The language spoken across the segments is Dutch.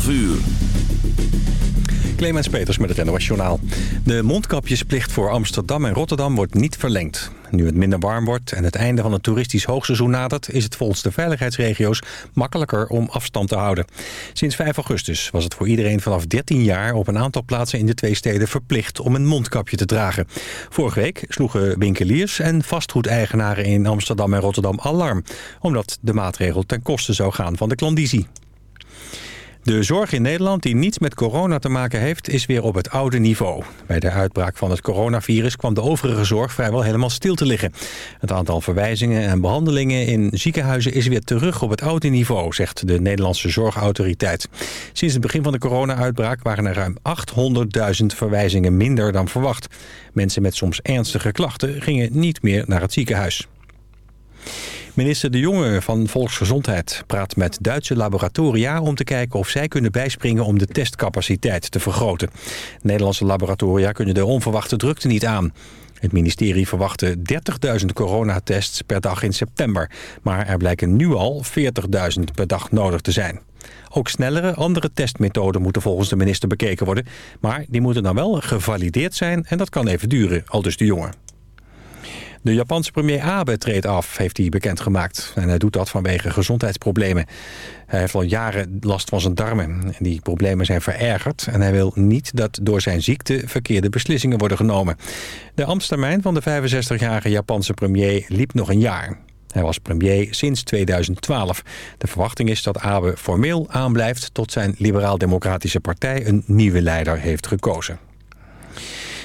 12 uur. Clemens Peters met het NOS Journaal. De mondkapjesplicht voor Amsterdam en Rotterdam wordt niet verlengd. Nu het minder warm wordt en het einde van het toeristisch hoogseizoen nadert... is het volgens de veiligheidsregio's makkelijker om afstand te houden. Sinds 5 augustus was het voor iedereen vanaf 13 jaar... op een aantal plaatsen in de twee steden verplicht om een mondkapje te dragen. Vorige week sloegen winkeliers en vastgoedeigenaren in Amsterdam en Rotterdam alarm... omdat de maatregel ten koste zou gaan van de klandizie. De zorg in Nederland die niets met corona te maken heeft, is weer op het oude niveau. Bij de uitbraak van het coronavirus kwam de overige zorg vrijwel helemaal stil te liggen. Het aantal verwijzingen en behandelingen in ziekenhuizen is weer terug op het oude niveau, zegt de Nederlandse Zorgautoriteit. Sinds het begin van de corona-uitbraak waren er ruim 800.000 verwijzingen minder dan verwacht. Mensen met soms ernstige klachten gingen niet meer naar het ziekenhuis. Minister De Jonge van Volksgezondheid praat met Duitse laboratoria... om te kijken of zij kunnen bijspringen om de testcapaciteit te vergroten. Nederlandse laboratoria kunnen de onverwachte drukte niet aan. Het ministerie verwachtte 30.000 coronatests per dag in september. Maar er blijken nu al 40.000 per dag nodig te zijn. Ook snellere, andere testmethoden moeten volgens de minister bekeken worden. Maar die moeten dan wel gevalideerd zijn en dat kan even duren, al dus de jongen. De Japanse premier Abe treedt af, heeft hij bekendgemaakt. En hij doet dat vanwege gezondheidsproblemen. Hij heeft al jaren last van zijn darmen. En die problemen zijn verergerd. En hij wil niet dat door zijn ziekte verkeerde beslissingen worden genomen. De ambtstermijn van de 65-jarige Japanse premier liep nog een jaar. Hij was premier sinds 2012. De verwachting is dat Abe formeel aanblijft... tot zijn liberaal-democratische partij een nieuwe leider heeft gekozen.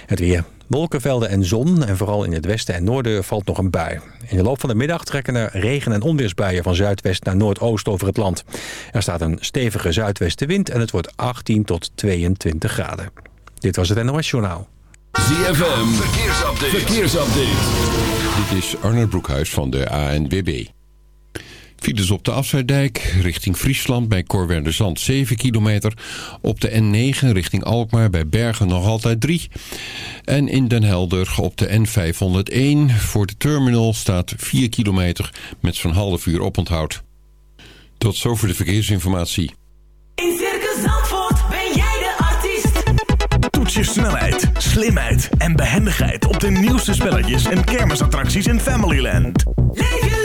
Het weer. Wolkenvelden en zon en vooral in het westen en noorden valt nog een bui. In de loop van de middag trekken er regen- en onweersbuien van zuidwest naar noordoost over het land. Er staat een stevige zuidwestenwind en het wordt 18 tot 22 graden. Dit was het NOS Journaal. ZFM, verkeersupdate. verkeersupdate. Dit is Arnold Broekhuis van de ANWB. Files op de Afsluitdijk richting Friesland bij Zand 7 kilometer. Op de N9 richting Alkmaar bij Bergen nog altijd 3. En in Den Helder op de N501 voor de terminal staat 4 kilometer met zo'n half uur oponthoud. Tot zover de verkeersinformatie. In Circus Zandvoort ben jij de artiest. Toets je snelheid, slimheid en behendigheid op de nieuwste spelletjes en kermisattracties in Familyland. Leef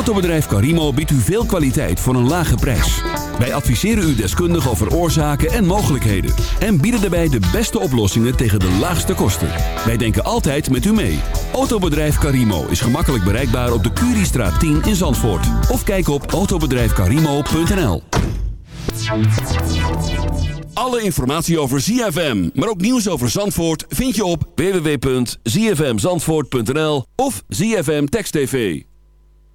Autobedrijf Carimo biedt u veel kwaliteit voor een lage prijs. Wij adviseren u deskundig over oorzaken en mogelijkheden. En bieden daarbij de beste oplossingen tegen de laagste kosten. Wij denken altijd met u mee. Autobedrijf Carimo is gemakkelijk bereikbaar op de Curiestraat 10 in Zandvoort. Of kijk op autobedrijfcarimo.nl Alle informatie over ZFM, maar ook nieuws over Zandvoort... vind je op www.zfmzandvoort.nl of ZFM Text TV.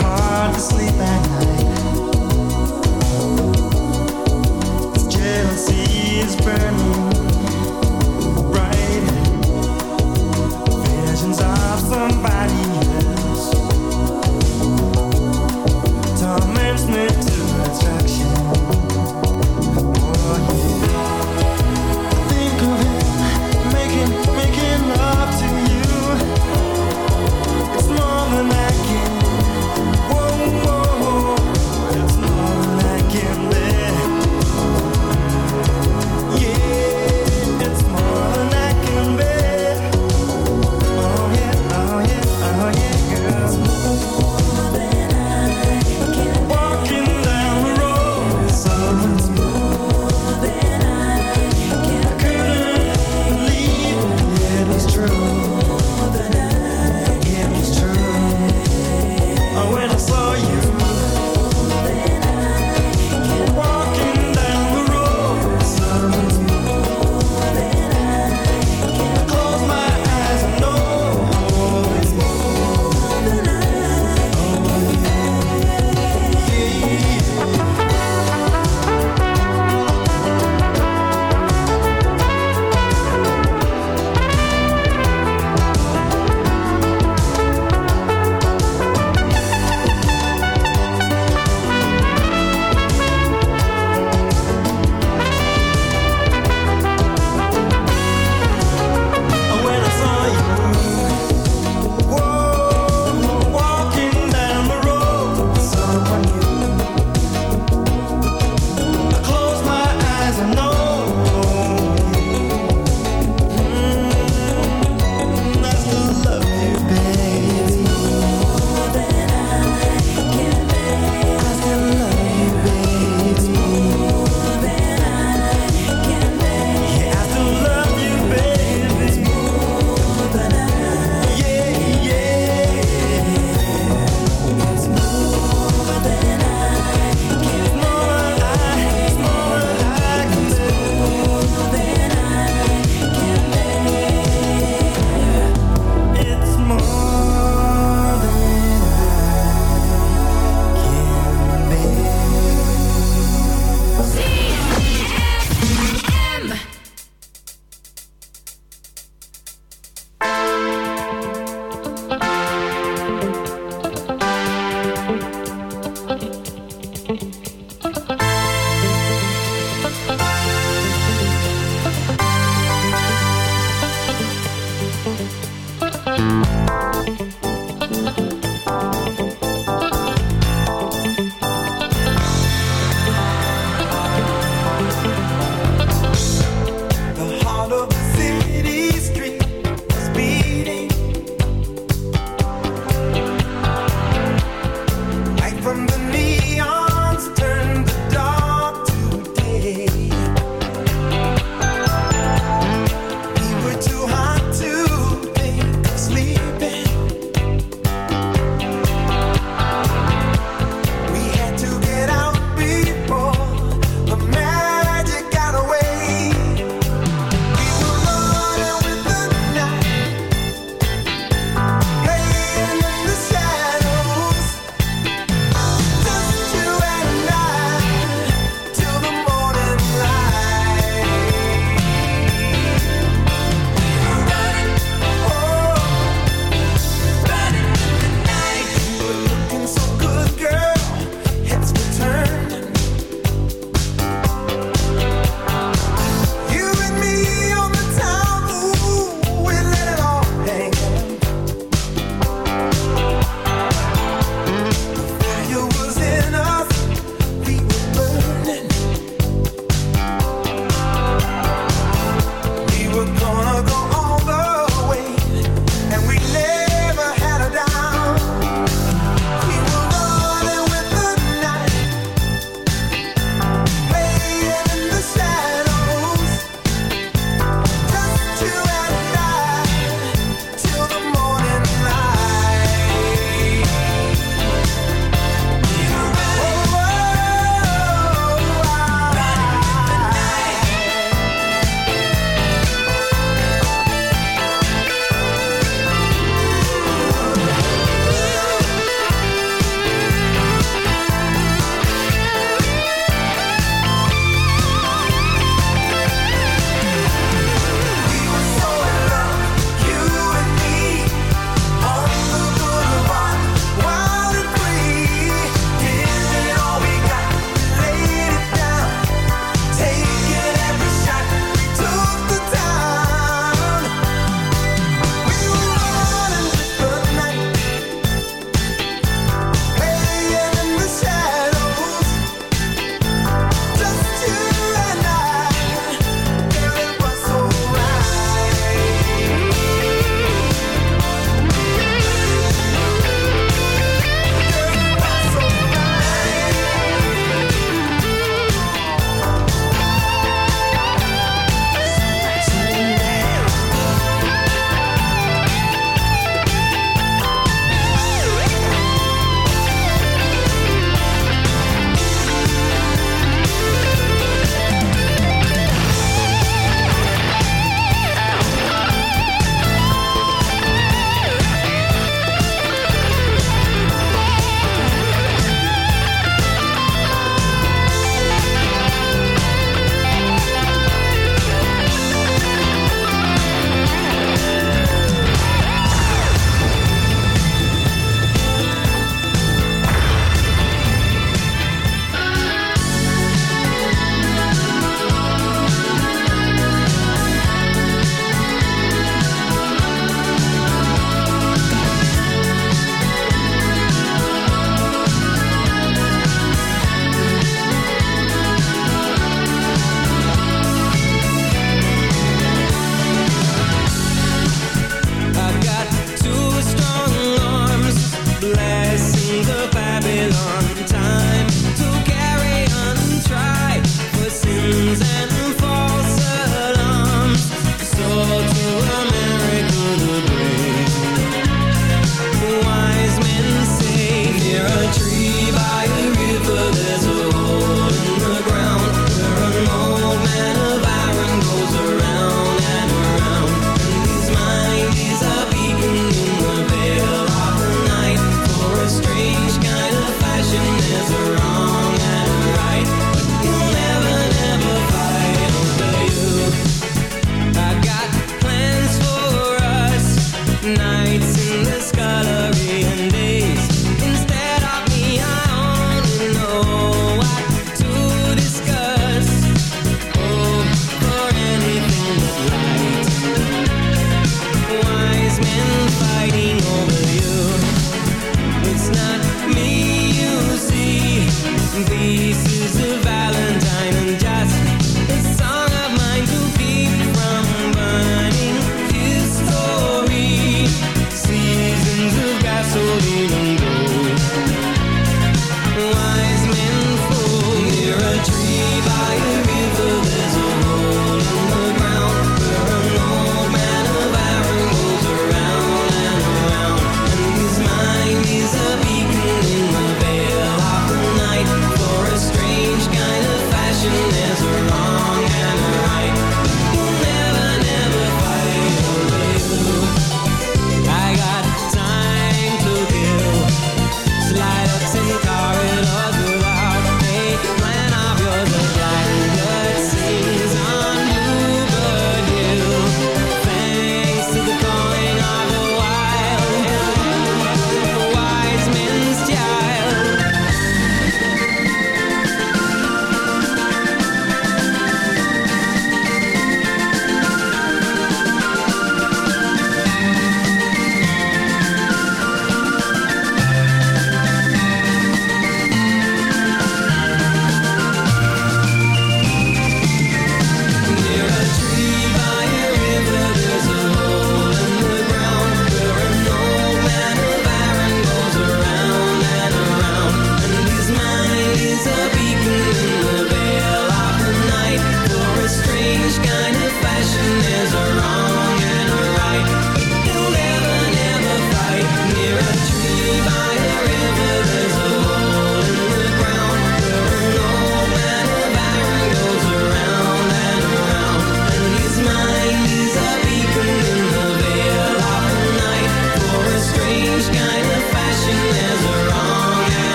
hard to sleep at night.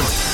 Zandvoort.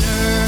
corner.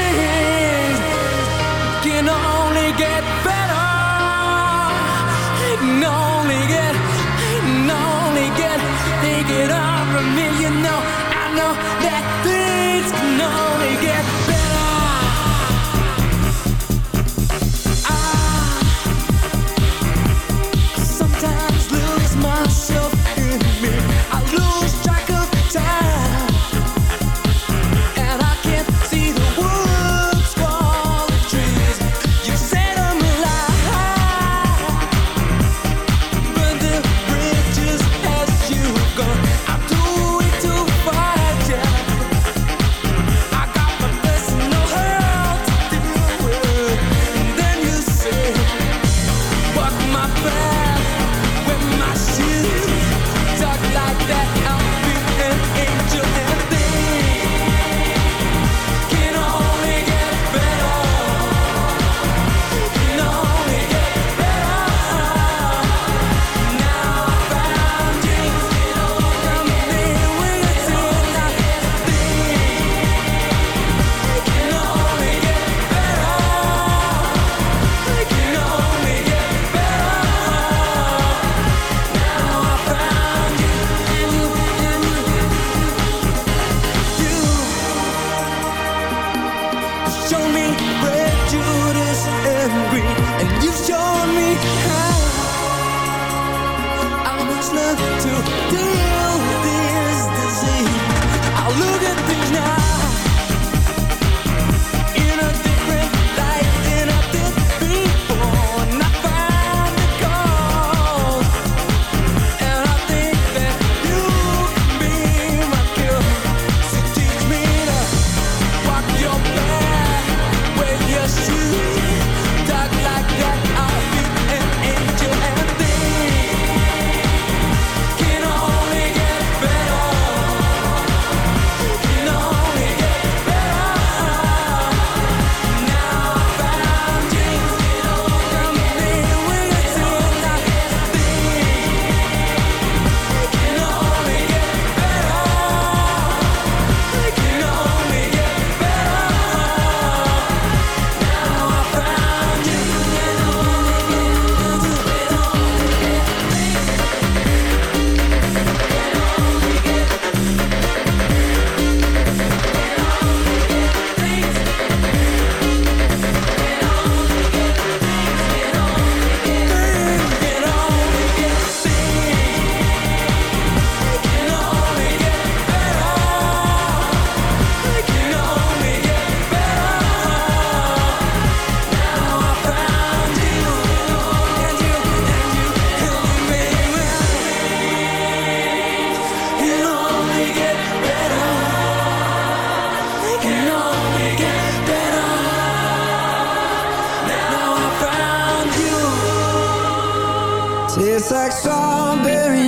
i know that things can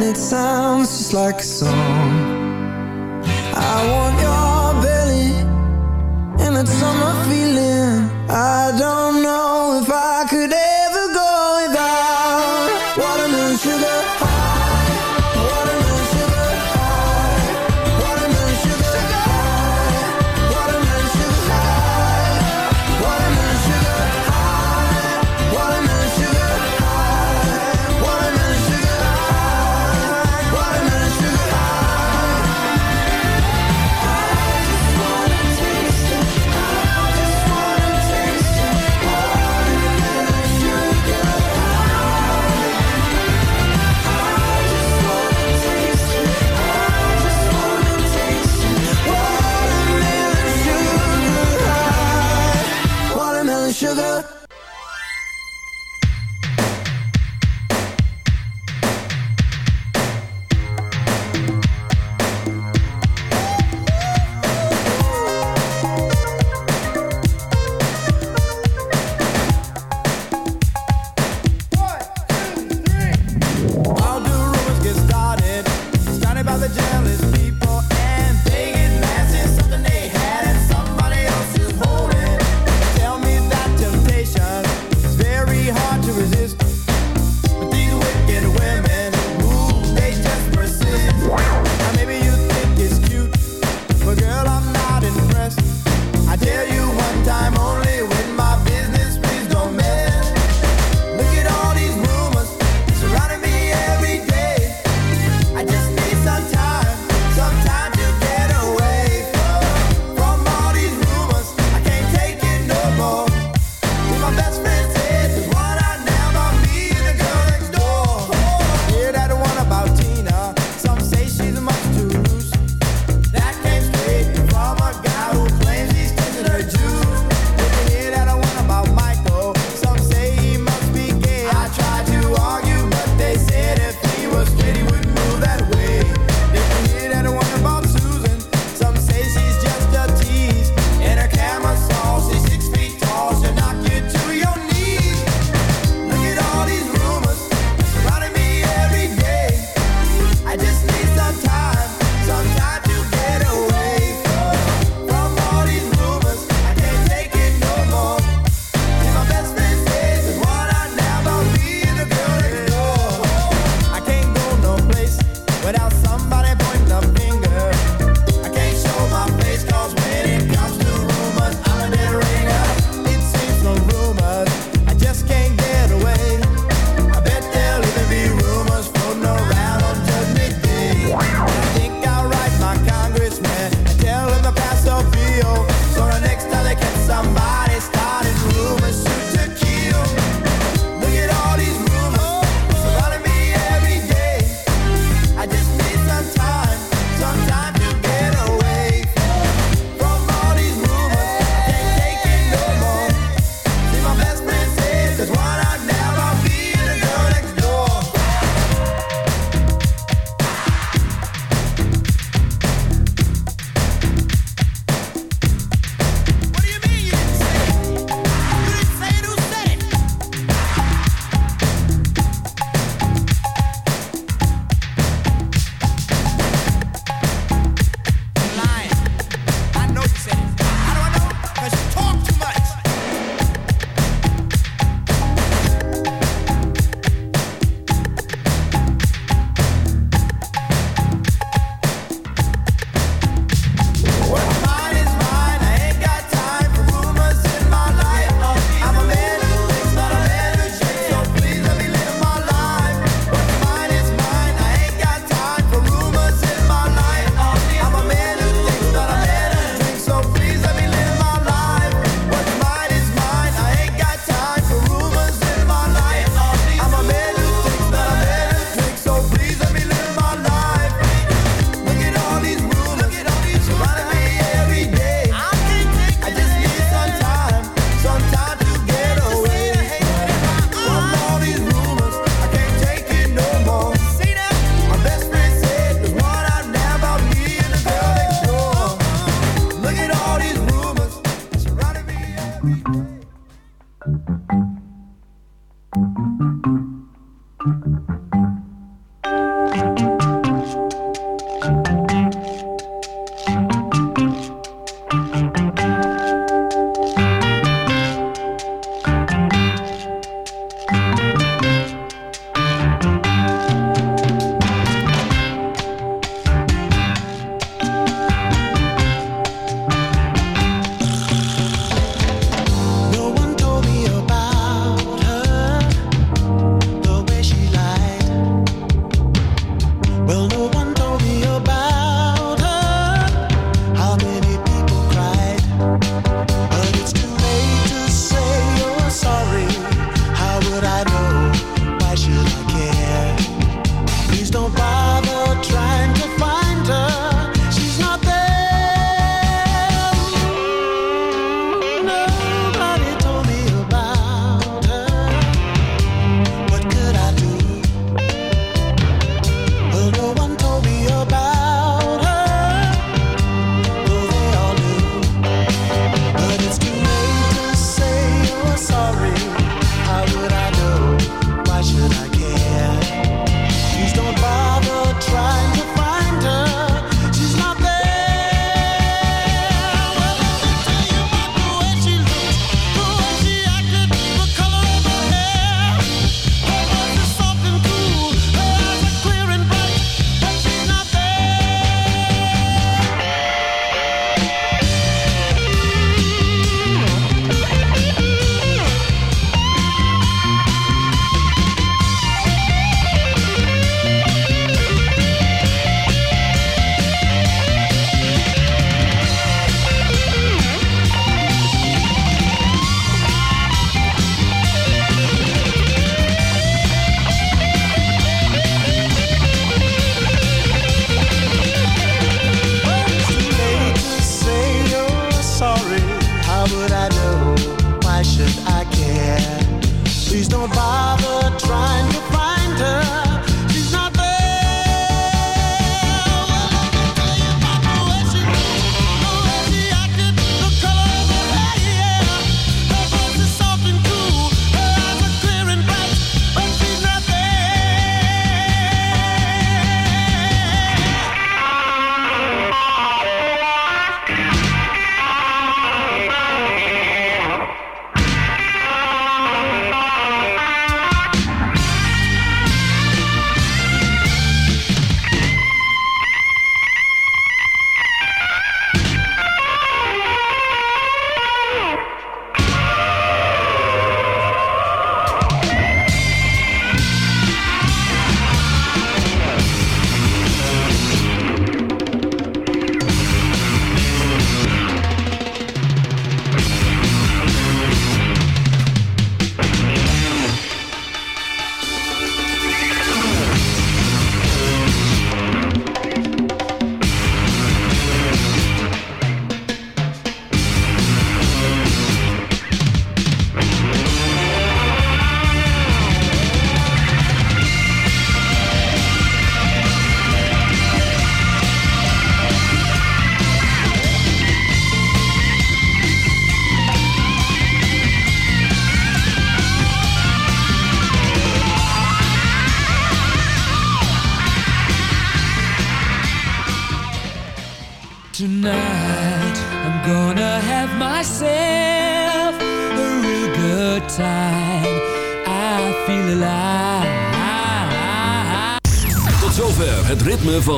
And it sounds just like a song. I want your belly And that summer feeling. I don't know